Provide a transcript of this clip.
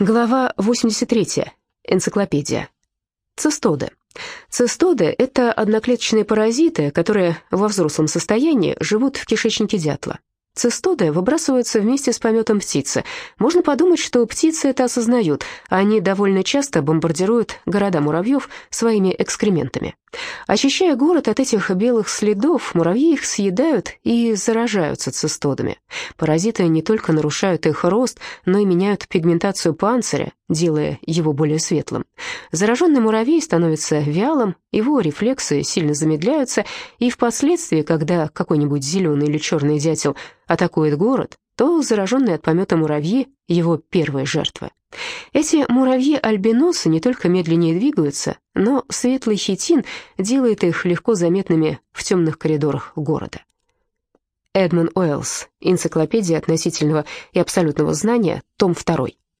Глава 83. Энциклопедия. Цистоды. Цистоды – это одноклеточные паразиты, которые во взрослом состоянии живут в кишечнике дятла. Цистоды выбрасываются вместе с пометом птицы. Можно подумать, что птицы это осознают, они довольно часто бомбардируют города муравьев своими экскрементами. Очищая город от этих белых следов, муравьи их съедают и заражаются цистодами. Паразиты не только нарушают их рост, но и меняют пигментацию панциря, делая его более светлым. Зараженный муравей становится вялым, его рефлексы сильно замедляются, и впоследствии, когда какой-нибудь зеленый или черный дятел атакует город, то зараженные от помета муравьи – его первая жертва. Эти муравьи-альбиносы не только медленнее двигаются, но светлый хитин делает их легко заметными в темных коридорах города. Эдмон Уэллс. Энциклопедия относительного и абсолютного знания. Том 2.